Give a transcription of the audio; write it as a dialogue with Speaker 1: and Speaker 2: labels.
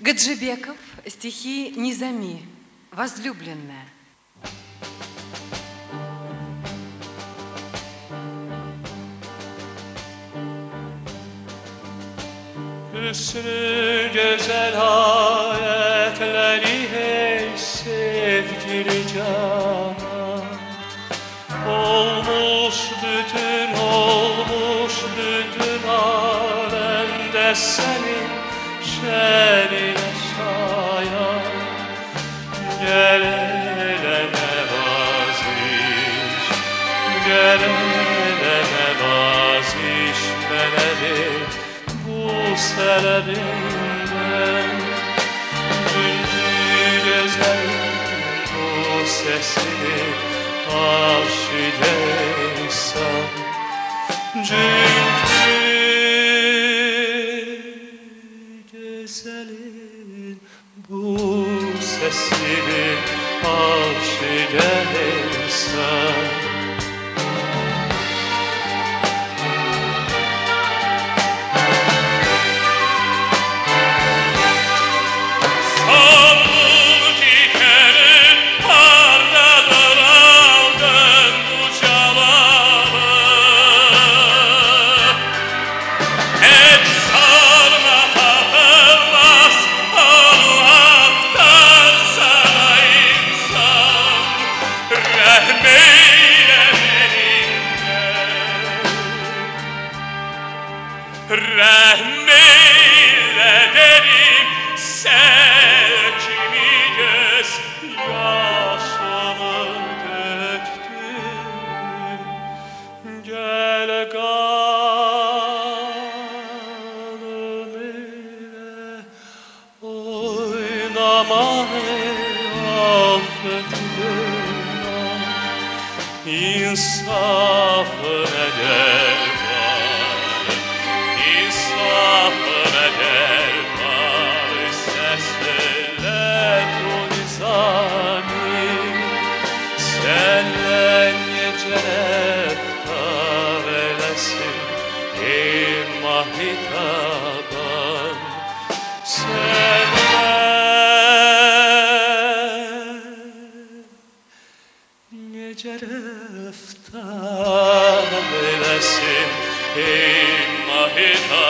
Speaker 1: Гаджибеков, стихи Низами, возлюбленная.
Speaker 2: Hüsnü güzel ayetleri hey sevgili canan Olmuş bütün olmuş bütün alemde senin şerine Gel eleme vaziş Gel eleme vazişmeleri bu selerinden Dündür ezel bu sesini aşideysen Çünkü sesini Sandım oynama affetme İnsafı eder var İnsafı eder var Sesler bu nizami Senle nice eftar eylesin cerefta, le lasim, my heart.